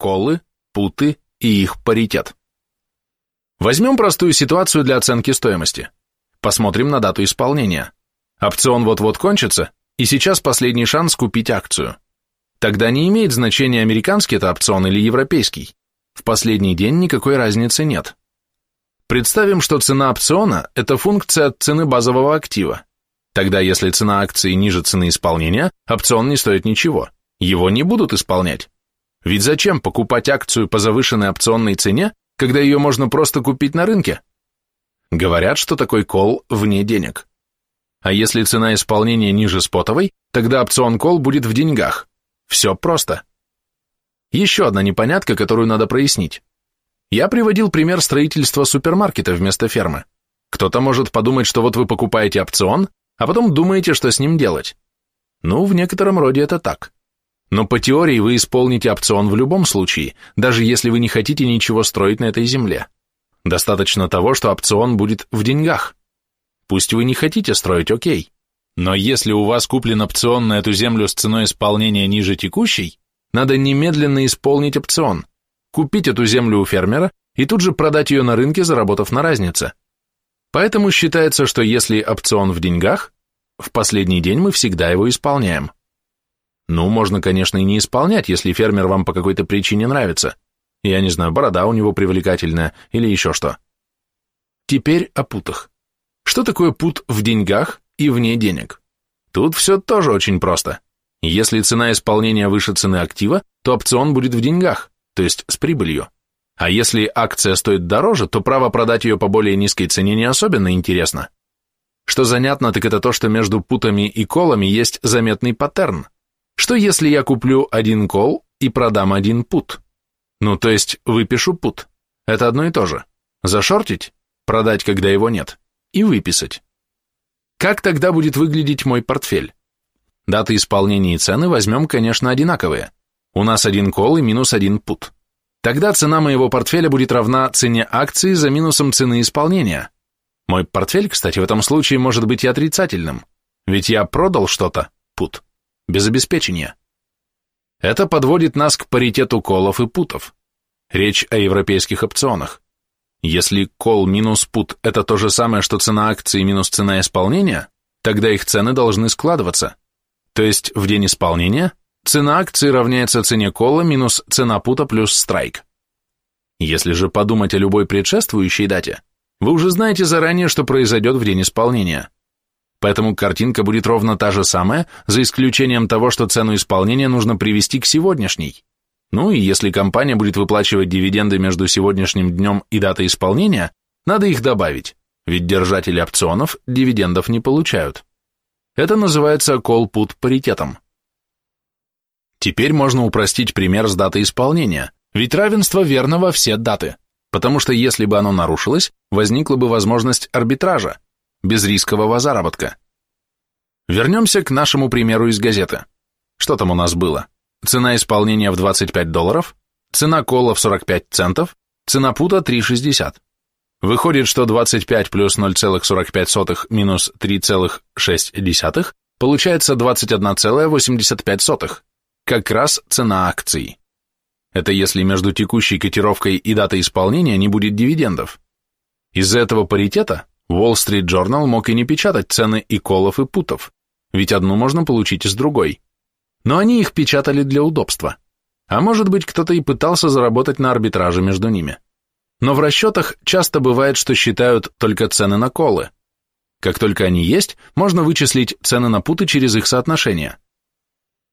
колы, путы и их паритет. Возьмем простую ситуацию для оценки стоимости. Посмотрим на дату исполнения. Опцион вот-вот кончится, и сейчас последний шанс купить акцию. Тогда не имеет значения, американский это опцион или европейский. В последний день никакой разницы нет. Представим, что цена опциона – это функция от цены базового актива. Тогда, если цена акции ниже цены исполнения, опцион не стоит ничего. Его не будут исполнять. Ведь зачем покупать акцию по завышенной опционной цене, когда ее можно просто купить на рынке? Говорят, что такой кол вне денег. А если цена исполнения ниже спотовой, тогда опцион кол будет в деньгах. Все просто. Еще одна непонятка, которую надо прояснить. Я приводил пример строительства супермаркета вместо фермы. Кто-то может подумать, что вот вы покупаете опцион, а потом думаете, что с ним делать. Ну, в некотором роде это так. Но по теории вы исполните опцион в любом случае, даже если вы не хотите ничего строить на этой земле. Достаточно того, что опцион будет в деньгах. Пусть вы не хотите строить, окей. Но если у вас куплен опцион на эту землю с ценой исполнения ниже текущей, надо немедленно исполнить опцион, купить эту землю у фермера и тут же продать ее на рынке, заработав на разнице. Поэтому считается, что если опцион в деньгах, в последний день мы всегда его исполняем. Ну, можно, конечно, и не исполнять, если фермер вам по какой-то причине нравится. Я не знаю, борода у него привлекательная или еще что. Теперь о путах. Что такое пут в деньгах и вне денег? Тут все тоже очень просто. Если цена исполнения выше цены актива, то опцион будет в деньгах, то есть с прибылью. А если акция стоит дороже, то право продать ее по более низкой цене не особенно интересно. Что занятно, так это то, что между путами и колами есть заметный паттерн. Что если я куплю один кол и продам один пут? Ну, то есть выпишу пут. Это одно и то же. Зашортить, продать, когда его нет, и выписать. Как тогда будет выглядеть мой портфель? Даты исполнения и цены возьмем, конечно, одинаковые. У нас один кол и минус один пут. Тогда цена моего портфеля будет равна цене акции за минусом цены исполнения. Мой портфель, кстати, в этом случае может быть и отрицательным, ведь я продал что-то, пут, без обеспечения. Это подводит нас к паритету колов и путов. Речь о европейских опционах. Если кол минус пут – это то же самое, что цена акции минус цена исполнения, тогда их цены должны складываться. То есть в день исполнения Цена акции равняется цене кола минус цена пута плюс страйк. Если же подумать о любой предшествующей дате, вы уже знаете заранее, что произойдет в день исполнения. Поэтому картинка будет ровно та же самая, за исключением того, что цену исполнения нужно привести к сегодняшней. Ну и если компания будет выплачивать дивиденды между сегодняшним днем и датой исполнения, надо их добавить, ведь держатели опционов дивидендов не получают. Это называется call-put паритетом. Теперь можно упростить пример с датой исполнения, ведь равенство верно во все даты, потому что если бы оно нарушилось, возникла бы возможность арбитража, безрискового заработка. Вернемся к нашему примеру из газеты. Что там у нас было? Цена исполнения в 25 долларов, цена кола в 45 центов, цена пута 3,60. Выходит, что 25 плюс 0,45 минус 3,6 получается 21,85 как раз цена акций. Это если между текущей котировкой и датой исполнения не будет дивидендов. Из-за этого паритета Wall Street Journal мог и не печатать цены и колов, и путов, ведь одну можно получить из другой. Но они их печатали для удобства. А может быть, кто-то и пытался заработать на арбитраже между ними. Но в расчетах часто бывает, что считают только цены на колы. Как только они есть, можно вычислить цены на путы через их соотношение –